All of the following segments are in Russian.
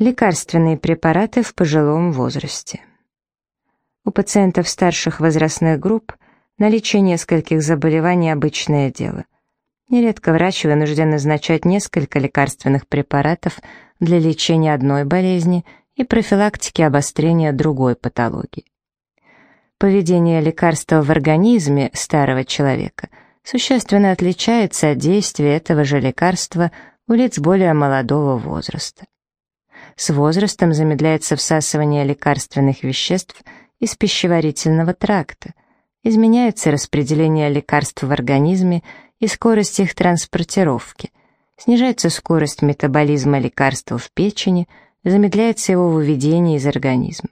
Лекарственные препараты в пожилом возрасте. У пациентов старших возрастных групп наличие нескольких заболеваний – обычное дело. Нередко врач вынужден назначать несколько лекарственных препаратов для лечения одной болезни и профилактики обострения другой патологии. Поведение лекарства в организме старого человека существенно отличается от действия этого же лекарства у лиц более молодого возраста. С возрастом замедляется всасывание лекарственных веществ из пищеварительного тракта, изменяется распределение лекарств в организме и скорость их транспортировки, снижается скорость метаболизма лекарства в печени, замедляется его выведение из организма.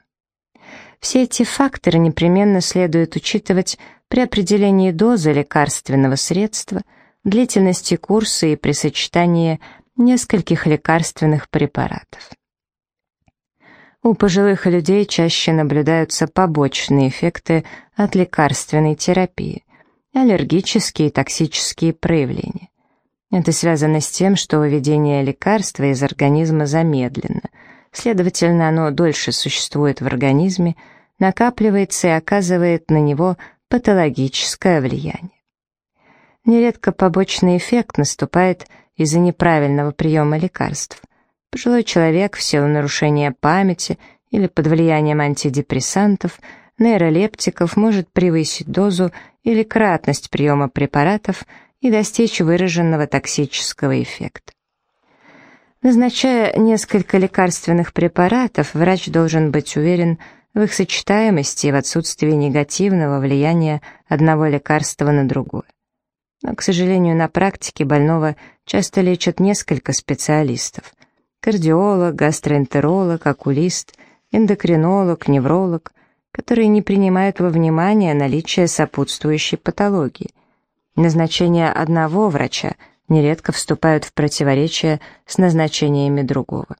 Все эти факторы непременно следует учитывать при определении дозы лекарственного средства, длительности курса и при сочетании нескольких лекарственных препаратов. У пожилых людей чаще наблюдаются побочные эффекты от лекарственной терапии, аллергические и токсические проявления. Это связано с тем, что выведение лекарства из организма замедлено, следовательно, оно дольше существует в организме, накапливается и оказывает на него патологическое влияние. Нередко побочный эффект наступает из-за неправильного приема лекарств. Пожилой человек в силу нарушения памяти или под влиянием антидепрессантов, нейролептиков может превысить дозу или кратность приема препаратов и достичь выраженного токсического эффекта. Назначая несколько лекарственных препаратов, врач должен быть уверен в их сочетаемости и в отсутствии негативного влияния одного лекарства на другое. Но, к сожалению, на практике больного часто лечат несколько специалистов, кардиолог, гастроэнтеролог, окулист, эндокринолог, невролог, которые не принимают во внимание наличие сопутствующей патологии. Назначения одного врача нередко вступают в противоречие с назначениями другого.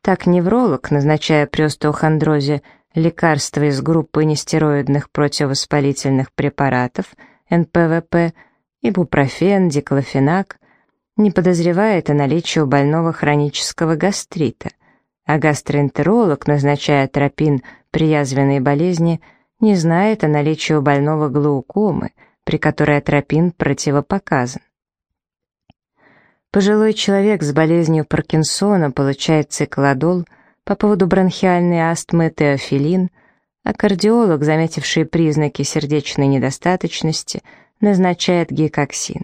Так невролог, назначая при остеохондрозе лекарства из группы нестероидных противовоспалительных препаратов, НПВП, ибупрофен, диклофенак, не подозревает о наличии у больного хронического гастрита, а гастроэнтеролог, назначая тропин при язвенной болезни, не знает о наличии у больного глаукомы, при которой атропин противопоказан. Пожилой человек с болезнью Паркинсона получает циклодол, по поводу бронхиальной астмы теофилин, а кардиолог, заметивший признаки сердечной недостаточности, назначает гекоксин.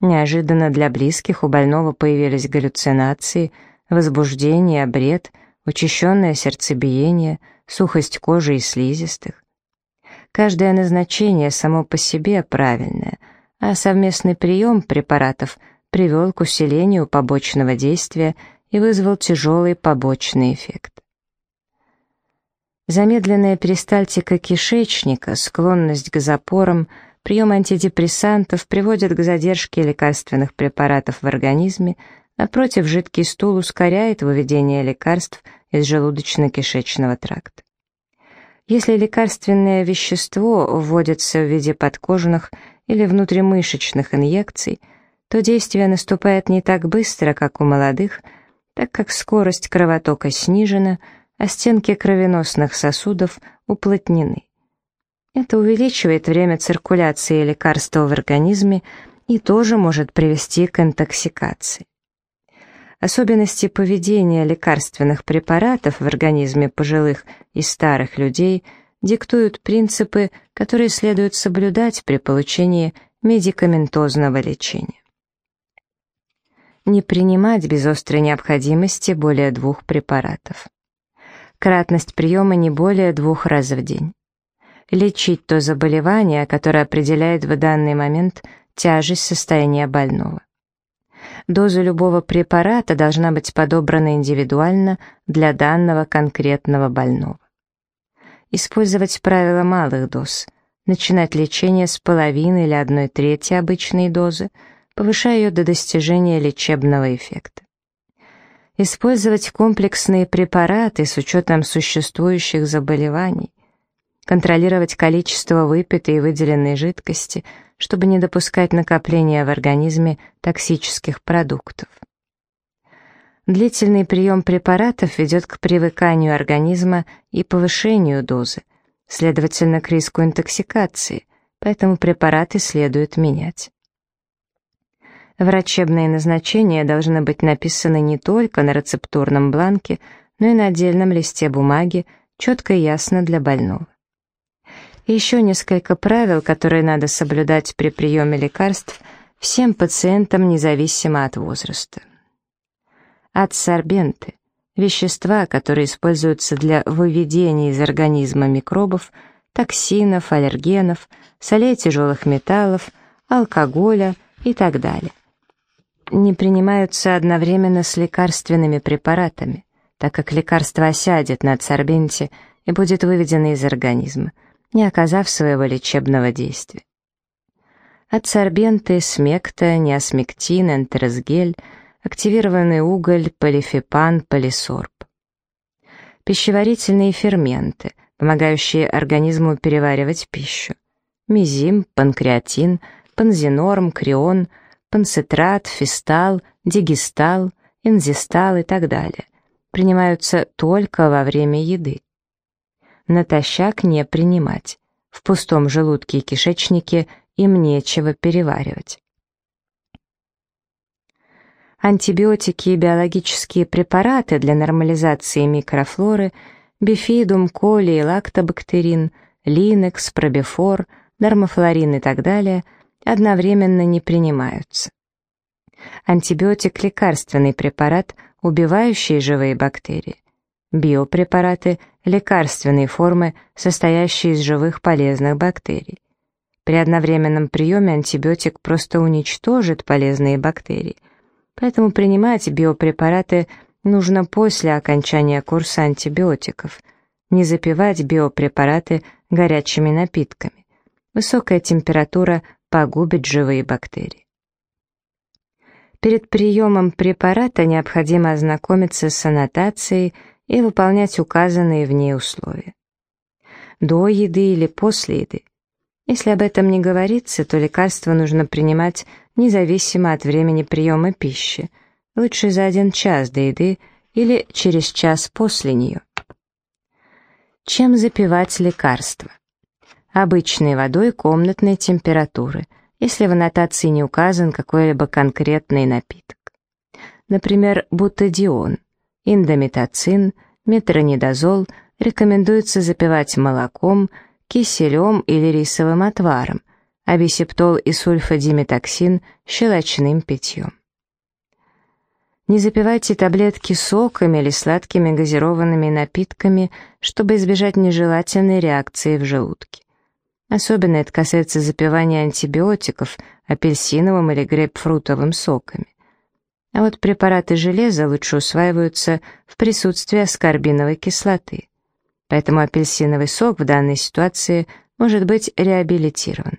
Неожиданно для близких у больного появились галлюцинации, возбуждение, бред, учащенное сердцебиение, сухость кожи и слизистых. Каждое назначение само по себе правильное, а совместный прием препаратов привел к усилению побочного действия и вызвал тяжелый побочный эффект. Замедленная перистальтика кишечника, склонность к запорам – Прием антидепрессантов приводит к задержке лекарственных препаратов в организме, напротив, жидкий стул ускоряет выведение лекарств из желудочно-кишечного тракта. Если лекарственное вещество вводится в виде подкожных или внутримышечных инъекций, то действие наступает не так быстро, как у молодых, так как скорость кровотока снижена, а стенки кровеносных сосудов уплотнены. Это увеличивает время циркуляции лекарства в организме и тоже может привести к интоксикации. Особенности поведения лекарственных препаратов в организме пожилых и старых людей диктуют принципы, которые следует соблюдать при получении медикаментозного лечения. Не принимать без острой необходимости более двух препаратов. Кратность приема не более двух раз в день лечить то заболевание, которое определяет в данный момент тяжесть состояния больного. Доза любого препарата должна быть подобрана индивидуально для данного конкретного больного. Использовать правило малых доз. Начинать лечение с половины или одной трети обычной дозы, повышая ее до достижения лечебного эффекта. Использовать комплексные препараты с учетом существующих заболеваний контролировать количество выпитой и выделенной жидкости, чтобы не допускать накопления в организме токсических продуктов. Длительный прием препаратов ведет к привыканию организма и повышению дозы, следовательно, к риску интоксикации, поэтому препараты следует менять. Врачебные назначения должны быть написаны не только на рецептурном бланке, но и на отдельном листе бумаги, четко и ясно для больного. Еще несколько правил, которые надо соблюдать при приеме лекарств всем пациентам независимо от возраста. Адсорбенты – вещества, которые используются для выведения из организма микробов, токсинов, аллергенов, солей тяжелых металлов, алкоголя и так далее. Не принимаются одновременно с лекарственными препаратами, так как лекарство осядет на адсорбенте и будет выведено из организма – не оказав своего лечебного действия. Адсорбенты, смекта, неосмектин, энтеросгель, активированный уголь, полифепан, полисорб. Пищеварительные ферменты, помогающие организму переваривать пищу. Мизим, панкреатин, панзинорм, крион, панцетрат, фистал, дигистал, энзистал и так далее. Принимаются только во время еды натощак не принимать. В пустом желудке и кишечнике им нечего переваривать. Антибиотики и биологические препараты для нормализации микрофлоры, бифидум, коли и лактобактерин, линекс, пробифор, нормофлорин и так далее одновременно не принимаются. Антибиотик – лекарственный препарат, убивающий живые бактерии. Биопрепараты – лекарственные формы, состоящие из живых полезных бактерий. При одновременном приеме антибиотик просто уничтожит полезные бактерии. Поэтому принимать биопрепараты нужно после окончания курса антибиотиков. Не запивать биопрепараты горячими напитками. Высокая температура погубит живые бактерии. Перед приемом препарата необходимо ознакомиться с аннотацией и выполнять указанные в ней условия. До еды или после еды. Если об этом не говорится, то лекарство нужно принимать независимо от времени приема пищи, лучше за один час до еды или через час после нее. Чем запивать лекарство? Обычной водой комнатной температуры, если в аннотации не указан какой-либо конкретный напиток. Например, бутадион – Индомитоцин, метронидозол рекомендуется запивать молоком, киселем или рисовым отваром, а бисептол и сульфадиметоксин – щелочным питьем. Не запивайте таблетки соками или сладкими газированными напитками, чтобы избежать нежелательной реакции в желудке. Особенно это касается запивания антибиотиков апельсиновым или грейпфрутовым соками. А вот препараты железа лучше усваиваются в присутствии аскорбиновой кислоты. Поэтому апельсиновый сок в данной ситуации может быть реабилитирован.